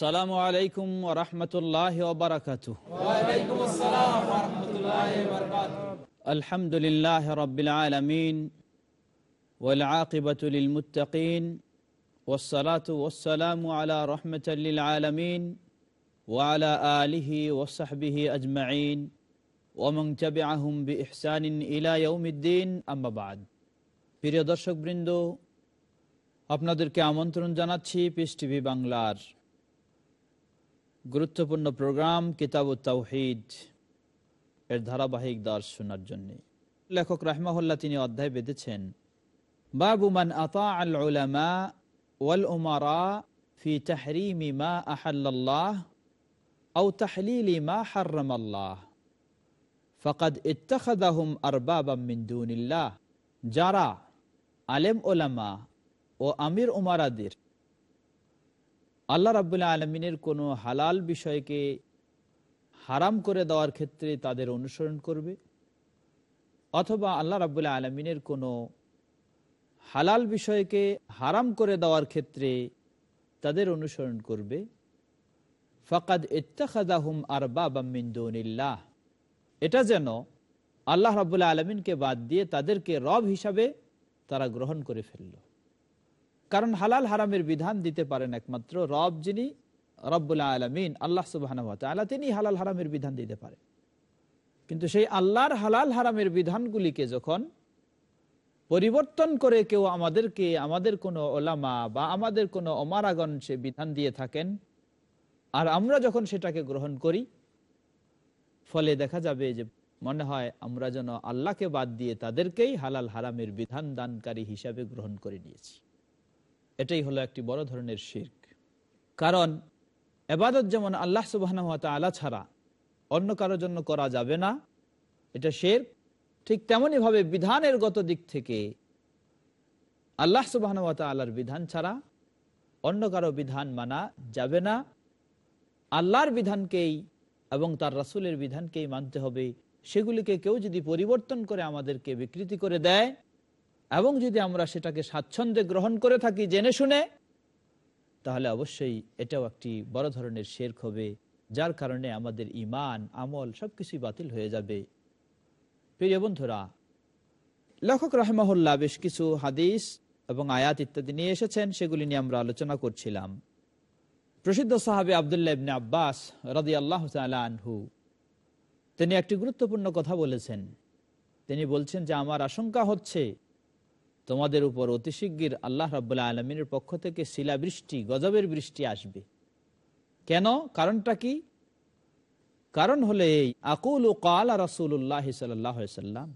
আসসালামু আলাইকুম ওরহমতুল্লাহ ওবরাকাত আলহামদুলিল্লাহ রবিল আলমিন والعاقبة للمتقين والصلاة والسلام على رحمة للعالمين وعلى آله وصحبه أجمعين ومن تبعهم بإحسان إلى يوم الدين أما بعد প্রিয় দর্শক বৃন্দ আপনাদেরকে আমন্ত্রণ জানাচ্ছি পিস টিভি বাংলার গুরুত্বপূর্ণ প্রোগ্রাম কিতাব তাওহিদ এর ধারাবাহিক দর্শ শোনার জন্য। লেখক রাহমাহুল্লাহ তিনি অধ্যায় বেঁধেছেন, বাবু মান আতা আল ওয়াল উমারা ফি তাহরিমি মা আহাল্লাল্লাহ আও তাহলিলি মা হাররামাল্লাহ। ফকাদ ইত্তাখাদাহুম আরবাবাম মিন দুনিল্লাহ। যারা আলেম ওলামা ও আমির উমারাদের আল্লাহ রাবুল্লাহ আলমিনের কোনো হালাল বিষয়কে হারাম করে দেওয়ার ক্ষেত্রে তাদের অনুসরণ করবে? অথবা আল্লাহ রাবুল্লাহ আলমিনের কোনো হালাল বিষয়কে হারাম করে দেওয়ার ক্ষেত্রে তাদের অনুসরণ করবে? ফকাদ ইত্তাখাদাহুম আর বাবামিন্দুনিল্লাহ এটা যেন আল্লাহ রাবুল্লাহ আলমিনকে বাদ দিয়ে তাদেরকে রব হিসাবে তারা গ্রহণ করে ফেলল। কারণ হালাল হারামের বিধান দিতে পারেন একমাত্র রব যিনি রব্বুল্লাহ আলমিন, আল্লাহ সুবাহ তিনি হালাল হারামের বিধান দিতে পারে। কিন্তু সেই আল্লাহর হালাল হারামের বিধানগুলিকে যখন পরিবর্তন করে কেউ আমাদেরকে, আমাদের কোনো ওলামা বা আমাদের কোনো অমারাগণ সে বিধান দিয়ে থাকেন, আর আমরা যখন সেটাকে গ্রহণ করি, ফলে দেখা যাবে যে মনে হয় আমরা যেন আল্লাহকে বাদ দিয়ে তাদেরকেই হালাল হারামের বিধান দানকারী হিসাবে গ্রহণ করে নিয়েছি। এটাই হলো একটি বড় ধরনের শির্ক। কারণ এবাদত যেমন আল্লাহ সুবাহ আলা ছাড়া অন্য কারোর জন্য করা যাবে না, এটা শের ঠিক তেমনই ভাবে বিধানের গত দিক থেকে আল্লাহ সুবাহ আল্লাহর বিধান ছাড়া অন্য কারও বিধান মানা যাবে না। আল্লাহর বিধানকেই এবং তার রাসুলের বিধানকেই মানতে হবে। সেগুলিকে কেউ যদি পরিবর্তন করে আমাদেরকে বিকৃতি করে দেয় এবং যদি আমরা সেটাকে স্বাচ্ছন্দ্যে গ্রহণ করে থাকি জেনে শুনে, তাহলে অবশ্যই এটাও একটি বড় ধরনের শেরক হবে, যার কারণে আমাদের ইমান আমল সবকিছুই বাতিল হয়ে যাবে। প্রিয় বন্ধুরা, লেখক রহমহল্লা বেশ কিছু হাদিস এবং আয়াত ইত্যাদি নিয়ে এসেছেন, সেগুলি নিয়ে আমরা আলোচনা করছিলাম। প্রসিদ্ধ সাহাবি আবদুল্লাহ ইবনে আব্বাস রাদি আল্লাহ আনহু, তিনি একটি গুরুত্বপূর্ণ কথা বলেছেন। তিনি বলছেন যে, আমার আশঙ্কা হচ্ছে তোমাদের উপর অতি আল্লাহ রাবুল্লাহ আলমিনের পক্ষ থেকে শিলাবৃষ্টি, গজবের বৃষ্টি আসবে। কেন? কারণটা কি? কারণ হলে এই, আকুল ও কালা রসুল্লাহ সাল্লাম।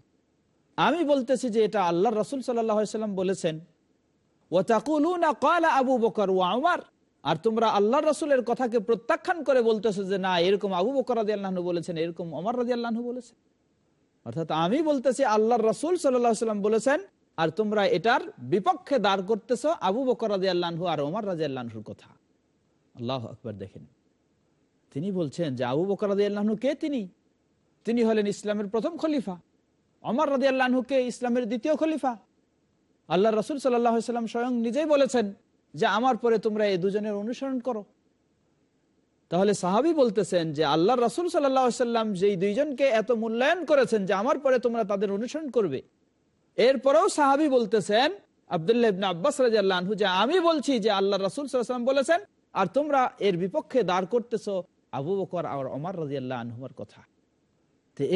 আমি বলতেছি যে এটা আল্লাহ রসুল সাল্লাম বলেছেন ও তাকুল কালা আবু বকর ও আমার আর তোমরা আল্লাহ রসুলের কথাকে প্রত্যাখ্যান করে বলতেছো যে না, এরকম আবু বকর রাজি বলেছেন, এরকম অমর রাজি আল্লাহ বলেছেন। অর্থাৎ আমি বলতেছি আল্লাহ রসুল সাল্লাহ সাল্লাম বলেছেন আর তোমরা এটার বিপক্ষে দাঁড় করতেছ আবু বকর রাজি আল্লাহু আর ওমর রাজি আল্লাহুর কথা। আল্লাহ আকবর দেখেন। তিনি বলছেন যে আবু বকর রাজি আল্লাহনু কে তিনি? তিনি হলেন ইসলামের প্রথম খলিফা। অমর রাজি আল্লাহকে ইসলামের দ্বিতীয় খলিফা। আল্লাহ রসুল সাল্লাম স্বয়ং নিজেই বলেছেন যে আমার পরে তোমরা এই দুজনের অনুসরণ করো। তাহলে সাহাবি বলতেছেন যে আল্লাহ রসুল সাল্লাম যেই দুইজনকে এত মূল্যায়ন করেছেন যে আমার পরে তোমরা তাদের অনুসরণ করবে। এরপরেও সাহাবি বলতেছেন, আবদুল্লাহ আব্বাস রাজু যে আমি বলছি যে আল্লাহ রসুল সাল্লাম বলেছেন, আর তোমরা এর বিপক্ষে দাঁড় করতেছ আবু বকর আর অমর রাজিয়াল্লাহ আনহুমার কথা।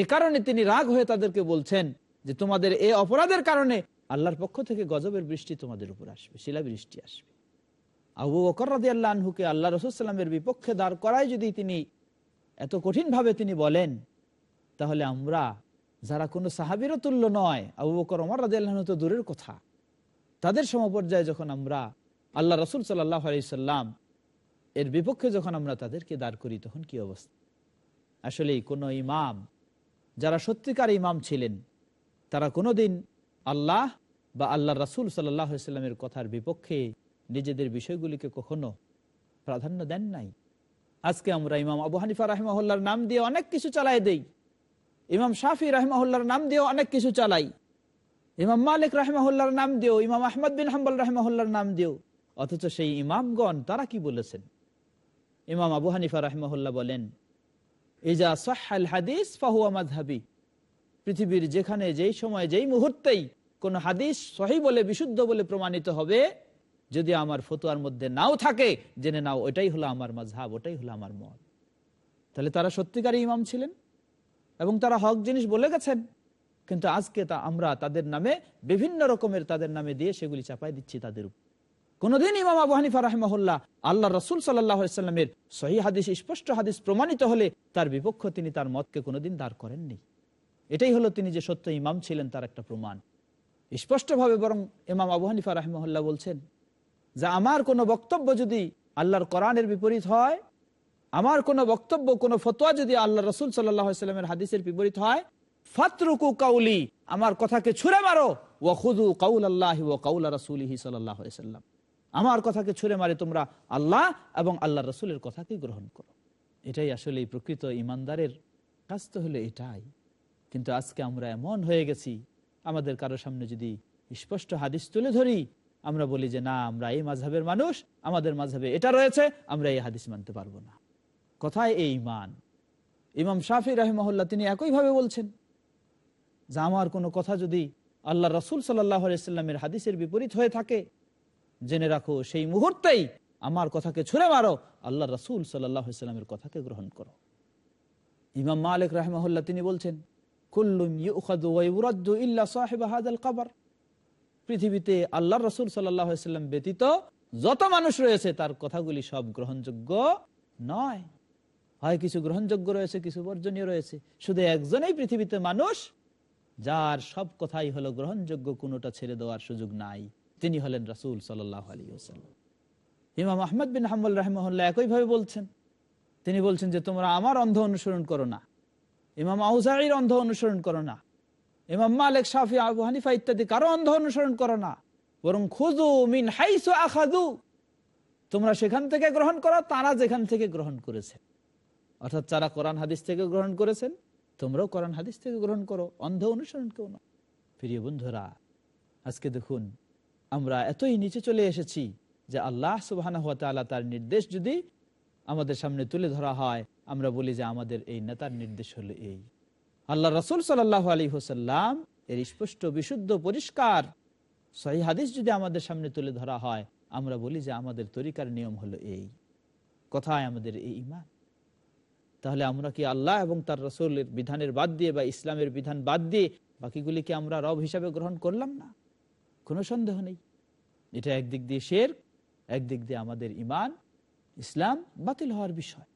এ কারণে তিনি রাগ হয়ে তাদেরকে বলছেন যে তোমাদের এ অপরাধের কারণে আল্লাহর পক্ষ থেকে গজবের বৃষ্টি তোমাদের উপর আসবে শিলা বৃষ্টি আসবে। আবু বকর রাজি আল্লাহ আনহুকে আল্লাহ বিপক্ষে দাঁড় করায় যদি তিনি এত কঠিনভাবে তিনি বলেন, তাহলে আমরা যারা কোনো সাহাবিরও তুল্য নয়, আবু বকর অমর রাজিয়াল্লাহ তো দূরের কথা। তাদের সমপর্যায়ে যখন আমরা আল্লাহ রসুল সাল্লাহ আলাইসাল্লাম এর বিপক্ষে যখন আমরা তাদেরকে দাঁড় করি, তখন কি অবস্থা? আসলেই কোনো ইমাম, যারা সত্যিকার ইমাম ছিলেন, তারা কোনোদিন আল্লাহ বা আল্লাহ রাসুল সাল্লাহ কথার বিপক্ষে নিজেদের বিষয়গুলিকে কখনো প্রাধান্য দেন নাই। আজকে আমরা ইমাম আবু হানিফা রাহমাহুল্লার নাম দিয়ে অনেক কিছু চালাই দেই। ইমাম শাফি রাহমাহুল্লার নাম দিয়েও অনেক কিছু চালাই। ইমাম মালিক রাহমাহুল্লার নাম দিও ইমাম আহমদ বিন হাম্বল রাহমাহুল্লার নাম দিও অথচ সেই ইমামগণ, তারা কি বলেছেন? ইমাম আবু হানিফা রাহমাহুল্লাহ বলেন, ইজা সাহাল হাদিস ফাহুয়া মাযহাবি। পৃথিবীর যেখানে, যেই সময়, যেই মুহূর্তেই কোন হাদিস সহি বলে, বিশুদ্ধ বলে প্রমাণিত হবে, যদি আমার ফতুয়ার মধ্যে নাও থাকে, জেনে নাও ওটাই হলো আমার মাঝহাব ওটাই হলো আমার মত। তাহলে তারা সত্যিকারই ইমাম ছিলেন? এবং তারা হক জিনিস বলে গেছেন। কিন্তু আজকে তা আমরা তাদের নামে বিভিন্ন রকমের তাদের নামে দিয়ে সেগুলি চাপাই দিচ্ছি তাদের উপর। কোনদিন ইমাম আবু হানিফা রাহমাহুল্লাহ আল্লাহ রসুল সাল্লাহামের সহি হাদিস, স্পষ্ট হাদিস প্রমাণিত হলে তার বিপক্ষ তিনি তার মতকে কোনোদিন দাঁড় করেননি। এটাই হলো তিনি যে সত্য ইমাম ছিলেন তার একটা প্রমাণ। স্পষ্টভাবে বরং ইমাম আবু হানিফা রাহমাহুল্লাহ বলছেন, যে আমার কোনো বক্তব্য যদি আল্লাহর কোরআনের বিপরীত হয় আমার কোনো বক্তব্য, কোনো ফতোয়া যদি আল্লাহ রসুল সাল্লামের হাদিসের বিপরীত হয়, ফাতরুকু কাউলি, আমার কথাকে ছুঁড়ে মারো ও খুদু কাউল আল্লাহ ও কাউল রসুলিহি সাল্লাম। আমার কথাকে ছুঁড়ে মারে তোমরা আল্লাহ এবং আল্লাহ রসুলের কথাকে গ্রহণ করো। এটাই আসলে প্রকৃত ইমানদারের কাজ তো হলো এটাই। কিন্তু আজকে আমরা এমন হয়ে গেছি, আমাদের কারও সামনে যদি স্পষ্ট হাদিস তুলে ধরি, আমরা বলি যে না, আমরা এই মাঝহের মানুষ, আমাদের মাঝহে এটা রয়েছে, আমরা এই হাদিস মানতে পারব না। কোথায় এই ইমান ইমাম শাফি রহমহল্লা তিনি একইভাবে বলছেন যে, আমার কোনো কথা যদি আল্লাহ রসুল সাল্লামের হাদিসের বিপরীত হয়ে থাকে, জেনে রাখো সেই মুহূর্তেই আমার কথাকে ছুঁড়ে মারো আল্লাহ রসুল সাল্লামের কথাকে গ্রহণ করো। ইমাম মালিক রহমহল্লা তিনি বলছেন পৃথিবীতে আল্লাহ রসুল সাল্লাম ব্যতীত যত মানুষ রয়েছে, তার কথাগুলি সব গ্রহণযোগ্য নয়। হয় কিছু গ্রহণযোগ্য রয়েছে, কিছু বর্জনীয় রয়েছে। শুধু একজনেই পৃথিবীতে মানুষ, যার সব কথাই হলো গ্রহণযোগ্য, কোনোটা ছেড়ে দেওয়ার সুযোগ নাই। তিনি হলেন রাসুল সাল্লাহ ইমাম আহমদ বিন হাম্বুল রাহমহল্লা একইভাবে বলছেন। তিনি বলছেন যে, তোমরা আমার অন্ধ অনুসরণ করো না। ইমাম আউজাইর অন্ধ অনুসরণ করো না। ইমাম মালিক, শাফি, আবু হানিফা ইত্যাদি কারও অন্ধ অনুসরণ করো না। বরং খুজু মিন হাইসু আখাদু তোমরা সেখান থেকে গ্রহণ করো, তারা যেখান থেকে গ্রহণ করেছে। অর্থাৎ যারা কোরআন হাদিস থেকে গ্রহণ করেছেন, তোমরাও কোরআন হাদিস থেকে গ্রহণ করো, অন্ধ অনুসরণ কেউ না। প্রিয় বন্ধুরা, আজকে দেখুন, আমরা এতই নিচে চলে এসেছি যে আল্লাহ সুবাহ তার নির্দেশ যদি আমাদের সামনে তুলে ধরা হয়, আমরা বলি যে আমাদের এই নেতার নির্দেশ হলো এই। আল্লাহ রসুল সাল্লাহ আলী হোসাল্লাম এর স্পষ্ট, বিশুদ্ধ, পরিষ্কার সহি হাদিস যদি আমাদের সামনে তুলে ধরা হয়, আমরা বলি যে আমাদের তরিকার নিয়ম হলো এই। কথায় আমাদের এই ইমান তাহলে আমরা কি আল্লাহ এবং তার রসুলের বিধানের বাদ দিয়ে বা ইসলামের বিধান বাদ দিয়ে বাকিগুলিকে আমরা রব হিসাবে গ্রহণ করলাম না? কোনো সন্দেহ নেই। এটা একদিক দিয়ে শের একদিক দিয়ে আমাদের ইমান ইসলাম বাতিল হওয়ার বিষয়।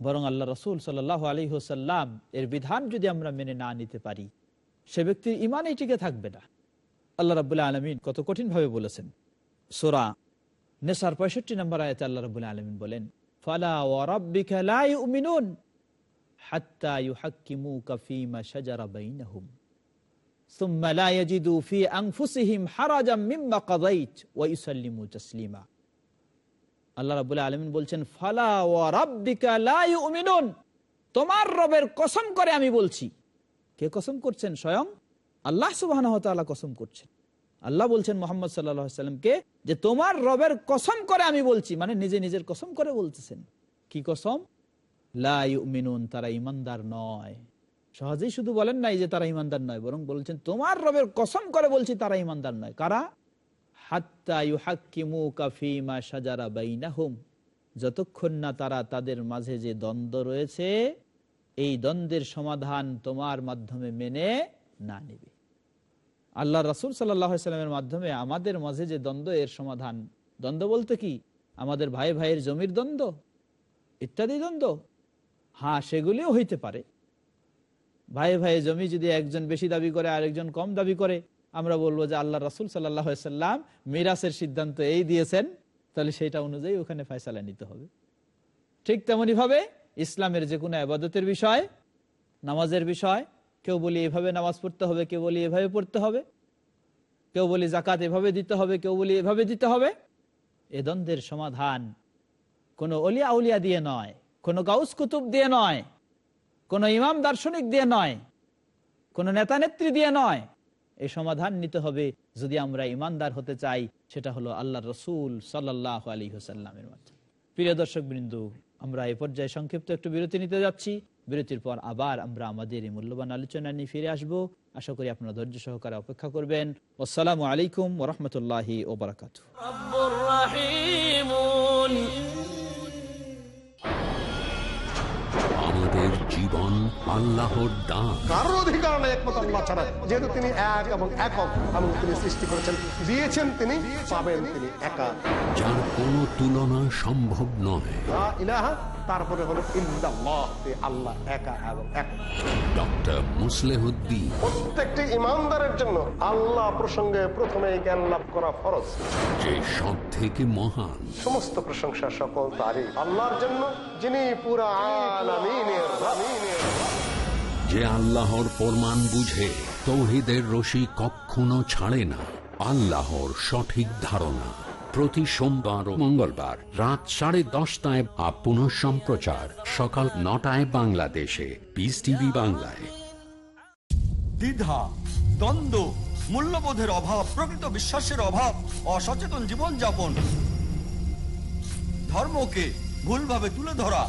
বরং আল্লাহ রসুল সাল আলী হোসাল্লাম এর বিধান যদি আমরা মেনে না নিতে পারি, সে ব্যক্তির ইমানই টিকে থাকবে না। আল্লাহ রাবুল্লাহ আলমিন কত কঠিন ভাবে বলেছেন। সোরা নেশার পঁয়ষট্টি নম্বর আয়তে আল্লাহ রাবুল্লাহ আলমিন বলেন ফালা ওয়ারাব্বিকা লা ইউমিনুন হাত্তা ইউহাক্কিমুকা ফীমা শাজারা বাইনাহুম। সুম্মা লা ইয়াজিদু ফী আনফুসিহিম হারাজাম মিম্মা কাযাইত ওয়া ইউসাল্লিমু তাসলিমা। আল্লাহ রাব্বুল আলামিন বলছেন, ফালা ওয়ারাব্বিকা লা ইউমিনুন, তোমার রবের কসম করে আমি বলছি। কে কসম করছেন? স্বয়ং আল্লাহ সুবহানাহু ওয়া তাআলা কসম করছেন। আল্লাহ বলছেন মোহাম্মদ সাল্লামকে যে তোমার রবের কসম করে আমি বলছি। মানে নিজে নিজের কসম করে বলতেছেন। কি কসম? মিনুন তারা ইমানদার নয়। সহজেই শুধু বলেন নাই যে তারা ইমানদার নয়, বরং বলছেন তোমার রবের কসম করে বলছি তারা ইমানদার নয়। কারা? যতক্ষণ না তারা তাদের মাঝে যে দ্বন্দ্ব রয়েছে, এই দ্বন্দ্বের সমাধান তোমার মাধ্যমে মেনে না নেবে। আল্লাহ রাসুল সাল্লামের মাধ্যমে আমাদের মাঝে যে দ্বন্দ্ব, এর সমাধান। দ্বন্দ্ব বলতে কি? আমাদের ভাই ভাইয়ের জমির দ্বন্দ্ব, ইত্যাদি দ্বন্দ্ব। হ্যাঁ সেগুলিও হইতে পারে। ভাই ভাই জমি যদি একজন বেশি দাবি করে, আরেকজন কম দাবি করে, আমরা বলব যে আল্লাহ রাসুল সাল্লাম মিরাসের সিদ্ধান্ত এই দিয়েছেন, তাহলে সেটা অনুযায়ী ওখানে ফয়সালা নিতে হবে। ঠিক তেমনি ভাবে ইসলামের যে কোনো আবাদতের বিষয়, নামাজের বিষয় কেউ বলি এভাবে নামাজ পড়তে হবে, কেউ বলি এভাবে পড়তে হবে, কেউ বলি জাকাত এভাবে দিতে হবে, কেউ বলি এভাবে দিতে হবে। এ দ্বন্দ্বের সমাধান কোনো অলিয়া উলিয়া দিয়ে নয়, কোনো গাউস কুতুব দিয়ে নয়, কোনো ইমাম দার্শনিক দিয়ে নয়, কোনো নেতা নেত্রী দিয়ে নয়। এই সমাধান নিতে হবে যদি আমরা ইমানদার হতে চাই, সেটা হলো আল্লাহ রসুল সাল্লাহ আলী হোসাল্লামের মাধ্যমে প্রিয় দর্শক বিন্দু আমরা এ পর্যায়ে সংক্ষিপ্ত একটু বিরতি নিতে যাচ্ছি। বিরতির পর আবার আমরা আমাদের এই মূল্যবান আলোচনা নিয়ে ফিরে আসব। আশা করি আপনারা ধৈর্য সহকারে অপেক্ষা করবেন। আসসালামু আলাইকুম ওরহমতুল্লাহি ওবরাকাত জীবন আল্লাহর দান। নেই একমাত্র আল্লাহ ছাড়া। যেহেতু তিনি এক এবং একক এবং তিনি সৃষ্টি করেছেন। দিয়েছেন তিনি পাবেন তিনি একা। যার কোনো তুলনা সম্ভব নয়। ইলাহা তারপরে হলো আল্লাহ একা এবং এক। ডক্টর মুসলেহুদ্দিন। প্রত্যেকটি ইমানদারের জন্য আল্লাহ প্রসঙ্গে প্রথমে জ্ঞান লাভ করা ফরজ। যে সব থেকে মহান। সমস্ত প্রশংসা সকল আল্লাহর জন্য যিনি পুরা আলামিনের আমিনের যে আল্লাহর ফরমান বুঝে, তৌহিদের রশি কখনো ছাড়ে না। আল্লাহর সঠিক ধারণা প্রতি সোমবার ও মঙ্গলবার রাত সাড়ে দশটায় আপ পুনঃ সম্প্রচার সকাল নটায় বাংলাদেশে। পিস টিভি বাংলায়। দ্বিধা, দ্বন্দ্ব, মূল্যবোধের অভাব, প্রকৃত বিশ্বাসের অভাব, অসচেতন জীবনযাপন, ধর্মকে ভুলভাবে তুলে ধরা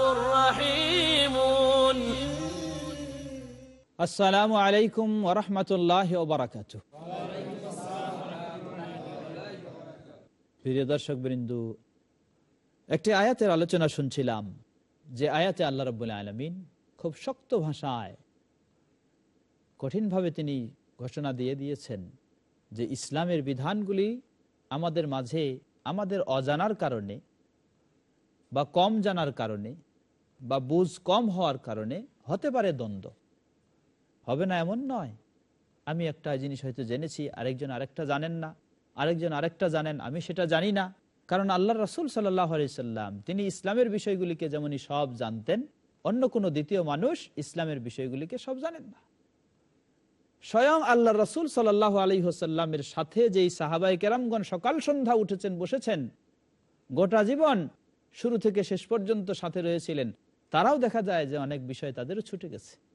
আসসালামু আলাইকুম ওরহমতুল্লাহ ওবরাকাত প্রিয় দর্শক বৃন্দু, একটি আয়াতের আলোচনা শুনছিলাম, যে আয়াতে আল্লাহ রব্বুল আলমিন খুব শক্ত ভাষায় কঠিনভাবে তিনি ঘোষণা দিয়ে দিয়েছেন যে ইসলামের বিধানগুলি আমাদের মাঝে, আমাদের অজানার কারণে বা কম জানার কারণে বা বুঝ কম হওয়ার কারণে হতে পারে দ্বন্দ্ব। হবে না এমন নয়। আমি একটা জিনিস হয়তো জেনেছি, আরেকজন আরেকটা জানেন না। আরেকজন আরেকটা জানেন, আমি সেটা জানি না। কারণ আল্লাহ রসুল সাল্লাম, তিনি ইসলামের বিষয়গুলিকে যেমনই সব জানতেন, অন্য কোনো দ্বিতীয় মানুষ ইসলামের বিষয়গুলিকে সব জানেন না। স্বয়ং আল্লাহ রসুল সাল্লাহ আলী হোসাল্লামের সাথে যেই সাহাবাই কেরামগণ সকাল সন্ধ্যা উঠেছেন, বসেছেন, গোটা জীবন শুরু থেকে শেষ পর্যন্ত সাথে রয়েছিলেন, তারাও দেখা যায় যে অনেক বিষয় তাদেরও ছুটে গেছে।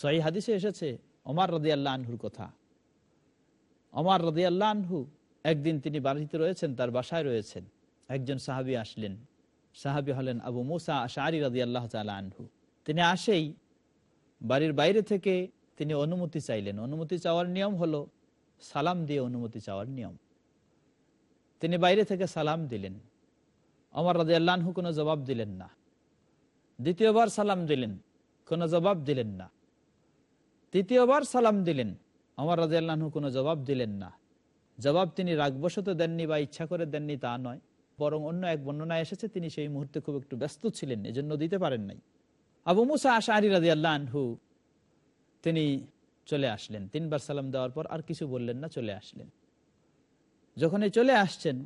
সহি হাদিসে এসেছে অমার রদি আল্লাহ আনহুর কথা। অমার রদি আল্লাহ আনহু একদিন তিনি বাড়িতে রয়েছেন, তার বাসায় রয়েছেন। একজন সাহাবি আসলেন। সাহাবি হলেন আবু মুসা আশারি রদি আল্লাহ আনহু। তিনি আসেই বাড়ির বাইরে থেকে তিনি অনুমতি চাইলেন। অনুমতি চাওয়ার নিয়ম হলো সালাম দিয়ে অনুমতি চাওয়ার নিয়ম। তিনি বাইরে থেকে সালাম দিলেন। অমর রাজি আল্লাহু কোনো জবাব দিলেন না। দ্বিতীয়বার সালাম দিলেন, কোনো জবাব দিলেন না। তৃতীয়বার সালাম দিলেন। আমার রাজি আল্লাহ কোনো জবাব দিলেন না। জবাব তিনি রাগবশত দেননি বা ইচ্ছা করে দেননি তা নয়। বরং অন্য এক বর্ণনায় এসেছে, তিনি সেই মুহূর্তে খুব একটু ব্যস্ত ছিলেন, এজন্য দিতে পারেন নাই। আবু মুসা আশা আলী রাজি আল্লাহ তিনি চলে আসলেন। তিনবার সালাম দেওয়ার পর আর কিছু বললেন না, চলে আসলেন। যখন এই চলে আসছেন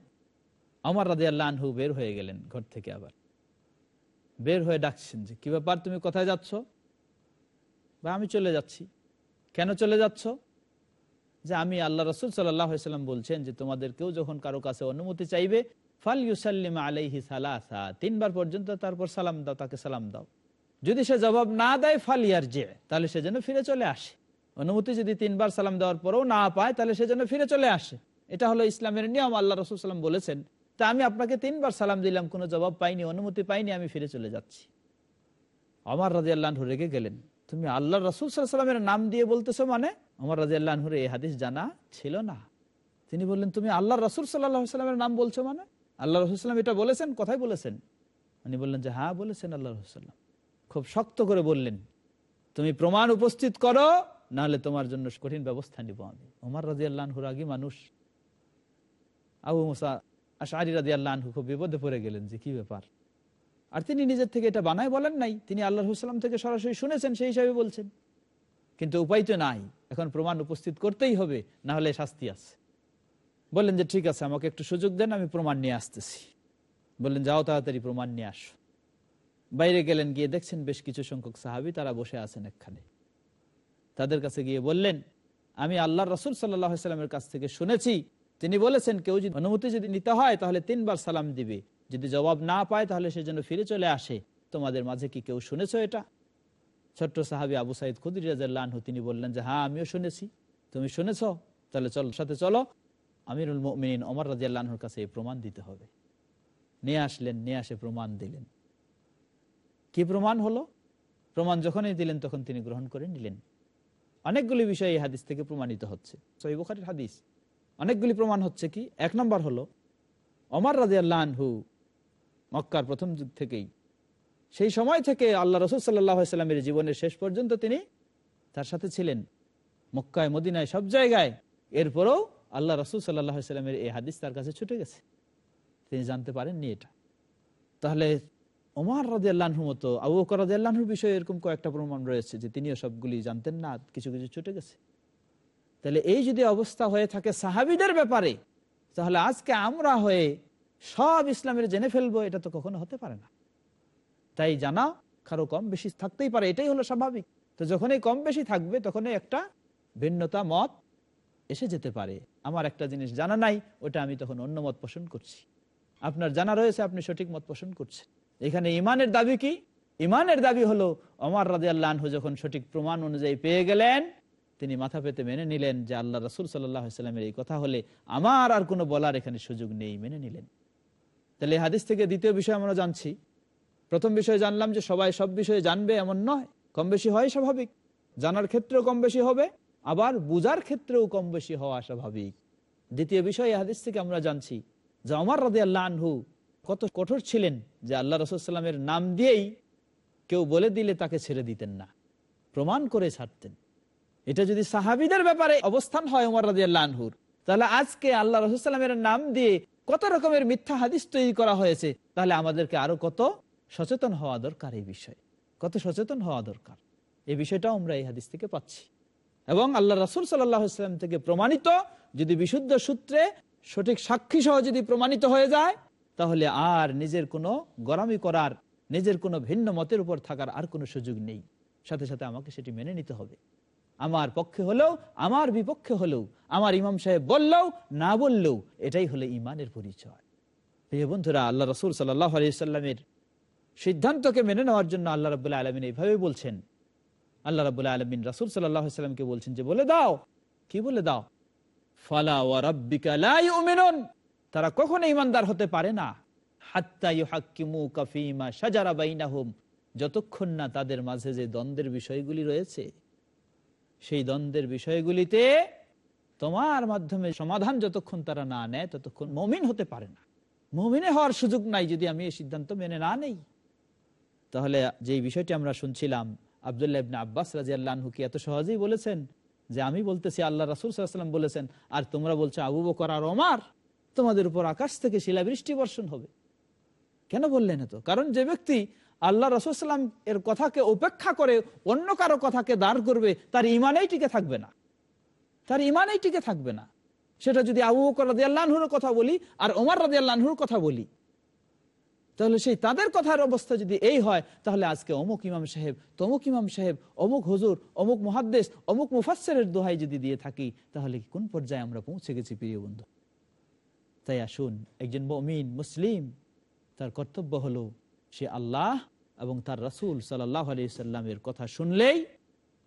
আমার রাজি আল্লাহ বের হয়ে গেলেন ঘর থেকে আবার। বের হয়ে ডাকছেন যে, কি ব্যাপার, তুমি কোথায় যাচ্ছ? বা আমি চলে যাচ্ছি। কেন চলে যাচ্ছ? যে আমি আল্লাহ রসুল সাল্লাম বলছেন যে তোমাদের কেউ যখন কারও কাছে অনুমতি চাইবে ফাল ইউসাল্লিম আলাইহি সালাসা তিনবার পর্যন্ত তারপর সালাম দাও, তাকে সালাম দাও। যদি সে জবাব না দেয় ফাল ইয়ার যে তাহলে সে যেন ফিরে চলে আসে। অনুমতি যদি তিনবার সালাম দেওয়ার পরেও না পায়, তাহলে সে যেন ফিরে চলে আসে। এটা হলো ইসলামের নিয়ম, আল্লাহ রসুল সাল্লাম বলেছেন, তা আমি আপনাকে তিনবার সালাম দিলাম, কোনো জবাব পাইনি, অনুমতি পাইনি, আমি ফিরে চলে যাচ্ছি। আমার রাজি আল্লাহ রেগে গেলেন। তুমি আল্লাহ রসুল সাল্লামের নাম দিয়ে বলতেছো মানে? আমার রাজি আল্লাহর এই হাদিস জানা ছিল না। তিনি বললেন, তুমি আল্লাহ রসুল সাল্লাহ সাল্লামের নাম বলছো মানে? আল্লাহ রসুল সাল্লাম এটা বলেছেন কোথায় বলেছেন। উনি বললেন যে হ্যাঁ বলেছেন আল্লাহ রসুল্লাম খুব শক্ত করে বললেন, তুমি প্রমাণ উপস্থিত করো, নাহলে তোমার জন্য কঠিন ব্যবস্থা নিব আমি। ওমর রাজি আগে মানুষ, আবু মুসা আশারি রাজি আল্লাহ খুব বিপদে পড়ে গেলেন যে, কি ব্যাপার? আর তিনি নিজের থেকে এটা বানায় বলেন নাই। তিনি আল্লাহ হুসালাম থেকে সরাসরি শুনেছেন, সেই হিসাবে বলছেন। কিন্তু উপায় তো নাই। এখন প্রমাণ উপস্থিত করতেই হবে, না হলে শাস্তি আছে। বললেন যে, ঠিক আছে, আমাকে একটু সুযোগ দেন, আমি প্রমাণ নিয়ে আসতেছি। বললেন, যাও তাড়াতাড়ি প্রমাণ নিয়ে আসো। বাইরে গেলেন, গিয়ে দেখছেন বেশ কিছু সংখ্যক সাহাবি, তারা বসে আছেন একখানে। তাদের কাছে গিয়ে বললেন, আমি আল্লাহ রসুল সাল্লাহ সাল্লামের কাছ থেকে শুনেছি। তিনি বলেছেন, কেউ যদি অনুমতি যদি নিতে হয়, তাহলে তিনবার সালাম দিবে। যদি জবাব না পায়, তাহলে সে যেন ফিরে চলে আসে। তোমাদের মাঝে কি কেউ শুনেছ এটা? ছোট্ট সাহাবি আবু সাইদ খুদির রাজু তিনি বললেন যে হ্যাঁ আমিও শুনেছি। তুমি শুনেছ? তাহলে চল, সাথে চলো। আমিরুল মিন অমর রাজিয়াল্লাহর কাছে এই প্রমাণ দিতে হবে। নিয়ে আসলেন, নিয়ে আসে প্রমাণ দিলেন। কি প্রমাণ হলো? প্রমাণ যখনই দিলেন, তখন তিনি গ্রহণ করে নিলেন। অনেকগুলি বিষয় এই হাদিস থেকে প্রমাণিত হচ্ছে। হাদিস। অনেকগুলি প্রমাণ হচ্ছে কি? এক নম্বর হলো অমর রাজিয়াল্লাহু মক্কার প্রথম যুগ থেকেই। সেই সময় থেকে আল্লাহ রসুল সাল্লামের জীবনের শেষ পর্যন্ত তিনি তার সাথে ছিলেন। মক্কায়, মদিনায়, সব জায়গায়। এরপরও আল্লাহ রসুল সাল্লামের এই হাদিস তার কাছে ছুটে গেছে। তিনি জানতে পারেননি এটা। তাহলে ওমার রাজি আল্লাহর মতো, আবু বকর রাজি আল্লাহর বিষয়ে এরকম কয়েকটা প্রমাণ রয়েছে যে তিনিও সবগুলি জানতেন না, কিছু কিছু ছুটে গেছে। তাহলে এই যদি অবস্থা হয়ে থাকে সাহাবিদের ব্যাপারে, তাহলে আজকে আমরা হয়ে সব ইসলামের জেনে ফেলব, এটা তো কখনো হতে পারে না। তাই জানা, কারও কম বেশি থাকতেই পারে, এটাই হলো স্বাভাবিক। তো যখনই কম বেশি থাকবে, তখনই একটা ভিন্নতা মত এসে যেতে পারে। আমার একটা জিনিস জানা নাই, ওটা আমি তখন অন্য মত পোষণ করছি। আপনার জানা রয়েছে, আপনি সঠিক মত পোষণ করছেন। এখানে ইমানের দাবি কি? ইমানের দাবি হলো অমর রাজি আল্লাহ যখন সঠিক প্রমাণ অনুযায়ী পেয়ে গেলেন, তিনি মাথা পেতে মেনে নিলেন যে আল্লাহ রসুল সাল্লামের এই কথা হলে আমার আর কোনো বলার এখানে সুযোগ নেই, মেনে নিলেন। তাহলে হাদিস থেকে দ্বিতীয় বিষয় আমরা জানছি। প্রথম বিষয় জানলাম যে সবাই সব বিষয়ে জানবে এমন নয়। কম বেশি হয় স্বাভাবিক। জানার ক্ষেত্রেও কম বেশি হবে, আবার বুজার ক্ষেত্রেও কম বেশি হওয়া স্বাভাবিক। দ্বিতীয় বিষয় হাদিস থেকে আমরা জানছি যে আমার রাদে আল্লাহ আনহু কত কঠোর ছিলেন যে আল্লাহ রসুলামের নাম দিয়েই কেউ বলে দিলে তাকে ছেড়ে দিতেন না, প্রমাণ করে ছাড়তেন। এটা যদি সাহাবিদের ব্যাপারে অবস্থান হয় উমর রাজি আল্লাহর তাহলে আজকে আল্লাহ রসুলামের নাম দিয়ে কত রকমের মিথ্যা হাদিস তৈরি করা হয়েছে, তাহলে আমাদেরকে আরও কত সচেতন হওয়া দরকার এই বিষয়ে। কত সচেতন হওয়া দরকার। এই বিষয়টাও আমরা এই হাদিস থেকে পাচ্ছি। এবং আল্লাহ রাসুল সাল্লাম থেকে প্রমাণিত, যদি বিশুদ্ধ সূত্রে সঠিক সাক্ষী সহ যদি প্রমাণিত হয়ে যায়, তাহলে আর নিজের কোনো গরামি করার, নিজের কোনো ভিন্ন মতের উপর থাকার আর কোনো সুযোগ নেই। সাথে সাথে আমাকে সেটি মেনে নিতে হবে। আমার পক্ষে হলেও, আমার বিপক্ষে হলেও, আমার ইমাম সাহেব বললেও, না বললেও, এটাই হলো ইমানের পরিচয়। প্রিয় বন্ধুরা, আল্লাহ রসুল সাল্লাহ আলিয়াল্লামের সিদ্ধান্তকে মেনে নেওয়ার জন্য আল্লাহ রবাহ আলমিন এইভাবে বলছেন। আল্লাহ রবাহ আলমিন রাসুল সাল্লাহামকে বলছেন যে, বলে দাও। কি বলে দাও? ফালা তারা কখনো ইমানদার হতে পারে না। যতক্ষণ না তাদের মাঝে যে দ্বন্দ্বের বিষয়গুলি রয়েছে সেই দ্বন্দ্বের বিষয়গুলিতে তোমার মাধ্যমে সমাধান যতক্ষণ তারা না নেয়, ততক্ষণ মমিন হতে পারে না। মমিনে হওয়ার সুযোগ নাই যদি আমি এই সিদ্ধান্ত মেনে না নেই। তাহলে যে বিষয়টি আমরা শুনছিলাম, আবদুল্লাহ ইবনে আব্বাস রাজি আল্লাহু কি এত সহজেই বলেছেন? যে আমি বলতেছি, আল্লাহ রাসুল সাল্লাম বলেছেন, আর তোমরা বলছো আবু বকর আর ওমার, তোমাদের উপর আকাশ থেকে শিলাবৃষ্টি বর্ষণ হবে। কেন বললেন এত কারণ যে ব্যক্তি আল্লাহ রসুলাম এর কথাকে উপেক্ষা করে অন্য কারও কথাকে দাঁড় করবে, তার ইমানেই টিকে থাকবে না। তার ইমানেই টিকে থাকবে না। সেটা যদি আবু বকর রাজি আল্লাহর কথা বলি আর ওমর রাজি আল্লাহর কথা বলি, তাহলে সেই তাদের কথার অবস্থা যদি এই হয়, তাহলে আজকে অমুক ইমাম সাহেব, তমুক ইমাম সাহেব, অমুক হজুর, অমুক মহাদ্দেশ অমুক মুফাসের দোহাই যদি দিয়ে থাকি, তাহলে কোন পর্যায়ে আমরা পৌঁছে গেছি প্রিয় বন্ধু? তাই আসুন, একজন মমিন, মুসলিম, তার কর্তব্য হলো সে আল্লাহ এবং তার রাসুল সাল্লাহ আলিয়াল্লামের কথা শুনলেই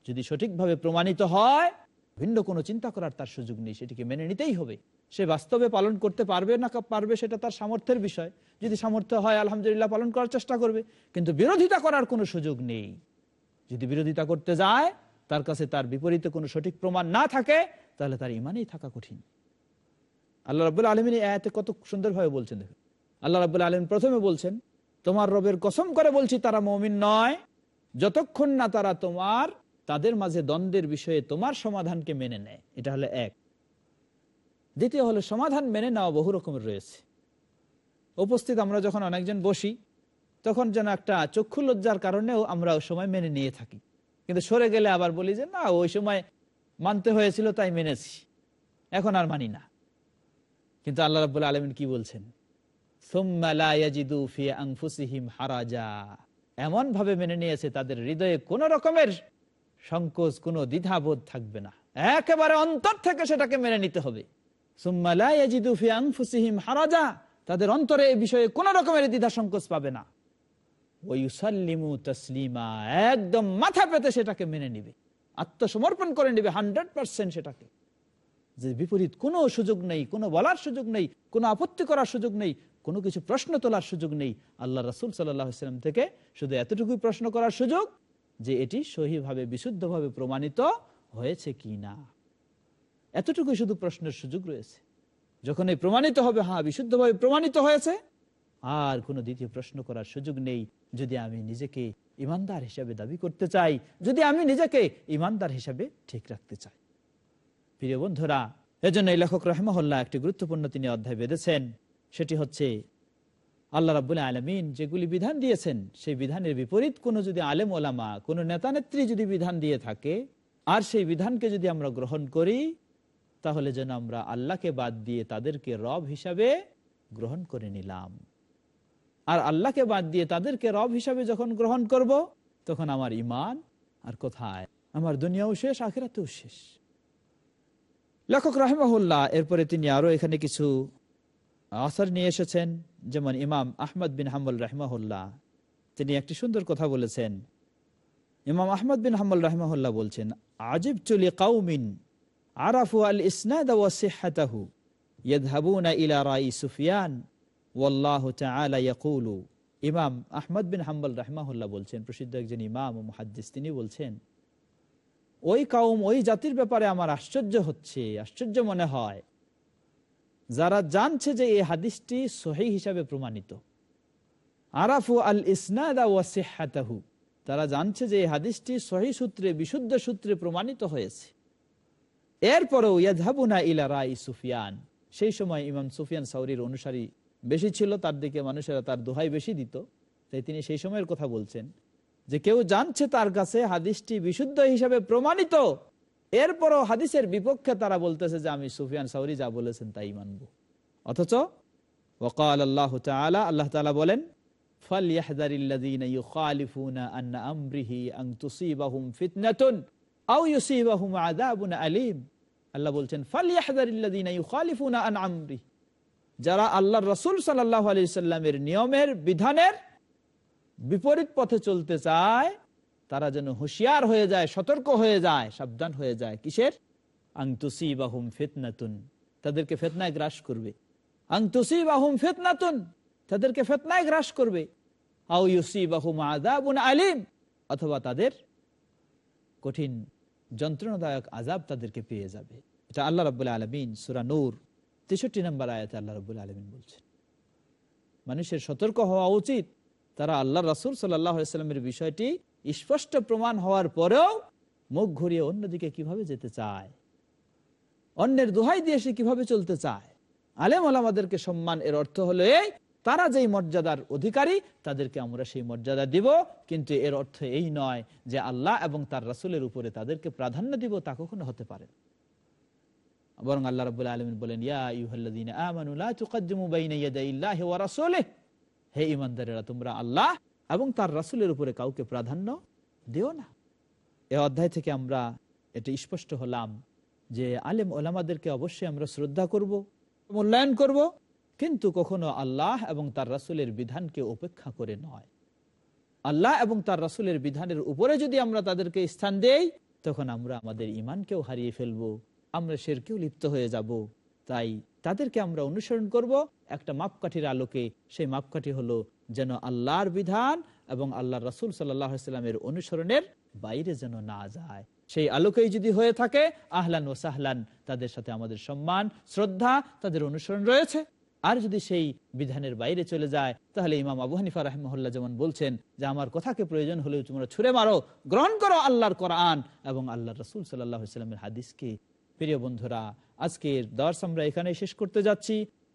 যদি সঠিকভাবে প্রমাণিত হয়, ভিন্ন কোনো চিন্তা করার তার সুযোগ নেই, সেটিকে মেনে নিতেই হবে। সে বাস্তবে পালন করতে পারবে না, পারবে সেটা তার সামর্থ্যের বিষয়। যদি সামর্থ্য হয়, আলহামদুলিল্লাহ পালন করার চেষ্টা করবে, কিন্তু বিরোধিতা করার কোনো সুযোগ নেই। যদি বিরোধিতা করতে যায়, তার কাছে তার বিপরীতে কোনো সঠিক প্রমাণ না থাকে, তাহলে তার ইমানেই থাকা কঠিন। আল্লাহ রাবুল আলমিন এতে কত সুন্দরভাবে বলছেন দেখুন। আল্লাহ রাবুল আলম প্রথমে বলছেন তোমার রবের কসম করে বলছি, তারা মমিন নয়। যতক্ষণ না তারা তোমার, তাদের মাঝে দ্বন্দ্বের বিষয়ে তোমার সমাধানকে মেনে নেয়। এটা হলো এক। দ্বিতীয় হলো, সমাধান মেনে নেওয়া বহু রকমের রয়েছে। উপস্থিত আমরা যখন অনেকজন বসি, তখন যেন একটা চক্ষু লজ্জার কারণেও আমরা ওই সময় মেনে নিয়ে থাকি। কিন্তু সরে গেলে আবার বলি যে, না, ওই সময় মানতে হয়েছিল, তাই মেনেছি। এখন আর মানি না। কিন্তু আল্লাহ রাবুল আলমিন কি বলছেন? এমন ভাবে মেনে নিয়েছে তাদের হৃদয়ে কোন রকমের সংকোচ, কোন দ্বিধাবোধ থাকবে না। একেবারে অন্তর থেকে সেটাকে মেনে নিতে হবে। হারাজা। তাদের অন্তরে এই বিষয়ে কোন রকমের দ্বিধা সংকোচ পাবে না। ওয়ুসাল্লিমু তসলিমা। একদম মাথা পেতে সেটাকে মেনে নিবে। আত্মসমর্পণ করে নিবে হান্ড্রেড পার্সেন্ট সেটাকে। যে বিপরীত কোনো সুযোগ নেই, কোনো বলার সুযোগ নেই, কোনো আপত্তি করার সুযোগ নেই কোনো কিছু প্রশ্ন তোলার সুযোগ নেই। আল্লাহ রাসুল সাল্লাম থেকে শুধু এতটুকুই প্রশ্ন করার সুযোগ যে এটি সহিভাবে, বিশুদ্ধভাবে প্রমাণিত হয়েছে কি না এতটুকুই শুধু প্রশ্নের সুযোগ রয়েছে। যখন এই প্রমাণিত হবে হ্যাঁ বিশুদ্ধভাবে প্রমাণিত হয়েছে, আর কোনো দ্বিতীয় প্রশ্ন করার সুযোগ নেই। যদি আমি নিজেকে ইমানদার হিসাবে দাবি করতে চাই, যদি আমি নিজেকে ইমানদার হিসাবে ঠিক রাখতে চাই। প্রিয় বন্ধুরা এজন্য এই লেখক রহমহল্লা একটি গুরুত্বপূর্ণ তিনি অধ্যায় বেঁধেছেন সেটি হচ্ছে আল্লাহ রাবুল আলমিন যেগুলি বিধান দিয়েছেন, সেই বিধানের বিপরীত কোনো যদি আলেম ওলামা, কোনো নেতা নেত্রী যদি বিধান দিয়ে থাকে, আর সেই বিধানকে যদি আমরা গ্রহণ করি, তাহলে যেন আমরা আল্লাহকে বাদ দিয়ে তাদেরকে রব হিসাবে গ্রহণ করে নিলাম। আর আল্লাহকে বাদ দিয়ে তাদেরকে রব হিসাবে যখন গ্রহণ করব, তখন আমার ইমান আর কোথায়? আমার দুনিয়াও শেষ, আখেরাতেও শেষ। লেখক রাহেমাহুল্লাহ, এরপরে তিনি আরও এখানে কিছু আসর নিয়ে এসেছেন যেমন ইমাম আহমদ বিন হাম্বল রাহমাহুল্লাহ। তিনি একটি সুন্দর কথা বলেছেন। ইমাম আহমদ বিন হাম্বল রাহমাহুল্লাহ বলছেন, আজিব চলি কাউমিন আরাফু আল ইসনাদ ওয়াসিহাতাহু ইয়াদহাবুনা ইলা রাই সুফিয়ান ওয়াল্লাহু তাআলা ইয়াকুলু। ইমাম আহমদ বিন হাম্বল রাহমাহুল্লাহ বলছেন, প্রসিদ্ধ একজন ইমাম ও তিনি বলছেন, ওই কাউম, ওই জাতির ব্যাপারে আমার আশ্চর্য হচ্ছে, আশ্চর্য মনে হয়। যারা জানছে যে এই হাদিসটি সহি হিসাবে প্রমাণিত। আরাফু আল ইসনাদা তারা জানছে যে এই হাদিসটি সহি সূত্রে, বিশুদ্ধ সূত্রে প্রমাণিত হয়েছে। এরপরেও ইয়াদহাবুনা ইলা রাই সুফিয়ান। সেই সময় ইমাম সুফিয়ান সাউরির অনুসারী বেশি ছিল, তার দিকে মানুষেরা তার দোহাই বেশি দিত। তাই তিনি সেই সময়ের কথা বলছেন যে কেউ জানছে তার কাছে হাদিসটি বিশুদ্ধ হিসাবে প্রমাণিত এরপরও হাদিসের বিপক্ষে তারা বলতেছে যে, আমি সুফিয়ান সাউরি যা বলেছেন তাই মানব। অথচ ওকাল আল্লাহ তালা আল্লাহ তালা বলেন আল্লাহ বলছেন যারা আল্লাহ রসুল সাল্লাহ আলি সাল্লামের নিয়মের বিধানের বিপরীত পথে চলতে চায় তারা যেন হুঁশিয়ার হয়ে যায়, সতর্ক হয়ে যায়, সাবধান হয়ে যায়। কিসের? আংতুসি বাহুম ফেতনাতুন। তাদেরকে ফেতনায় গ্রাস করবে। আংতুসি বাহুম ফেতনাতুন। তাদেরকে ফেতনায় গ্রাস করবে। আউ ইউসি বাহুম আদাবুন আলিম। অথবা তাদের কঠিন, যন্ত্রণাদায়ক আজাব তাদেরকে পেয়ে যাবে। এটা আল্লাহ রবাহ আলমিন সুরা নূর, তেষট্টি নম্বর আয়াতে আল্লাহ রব আলমিন বলছেন। মানুষের সতর্ক হওয়া উচিত। তারা আল্লাহ রাসুল সাল্লাহ সাল্লামের বিষয়টি স্পষ্ট প্রমাণ হওয়ার পরেও মুখ ঘুরিয়ে অন্যদিকে কীভাবে যেতে চায়? অন্যের দোহাই দিয়ে সে কীভাবে চলতে চায়? আলেম আলামাদেরকে সম্মান এর অর্থ হলো এই, তারা যেই মর্যাদার অধিকারী, তাদেরকে আমরা সেই মর্যাদা দিব। কিন্তু এর অর্থ এই নয় যে আল্লাহ এবং তার রাসুলের উপরে তাদেরকে প্রাধান্য দিব তা কখনো হতে পারে বরং আল্লাহ রাবুল আলমিন বলেন, ইয়া হে ইমানদারেরা তোমরা আল্লাহ এবং তার রাসুলের উপরে কাউকে প্রাধান্য দিও না। এ অধ্যায় থেকে আমরা এটা স্পষ্ট হলাম যে আলেম ওলামাদেরকে অবশ্যই আমরা শ্রদ্ধা করব, মূল্যায়ন করব, কিন্তু কখনো আল্লাহ এবং তার রাসুলের বিধানকে উপেক্ষা করে নয়। আল্লাহ এবং তার রাসুলের বিধানের উপরে যদি আমরা তাদেরকে স্থান দেই, তখন আমরা আমাদের ইমানকেও হারিয়ে ফেলব, আমরা সেরকেও লিপ্ত হয়ে যাব। তাই তাদেরকে আমরা অনুসরণ করব। একটা মাপকাঠির আলোকে সেই মাপকাঠি হলো যেন আল্লাহর বিধান এবং আল্লাহ রাসুল সাল্লামের অনুসরণের বাইরে যেন না যায়। সেই আলোকেই যদি হয়ে থাকে, আহলান ও সাহলান, তাদের সাথে আমাদের সম্মান, শ্রদ্ধা, তাদের অনুসরণ রয়েছে। আর যদি সেই বিধানের বাইরে চলে যায়, তাহলে ইমাম আবু হানিফা রাহমহল্লা যেমন বলছেন যে, আমার কথাকে প্রয়োজন হলেও তোমরা ছুড়ে মারো, গ্রহণ করো আল্লাহর কোরআন এবং আল্লাহ রসুল সাল্লাহামের হাদিসকে। প্রিয় বন্ধুরা, আজকের দর্শ আমরা এখানে শেষ করতে যাচ্ছি।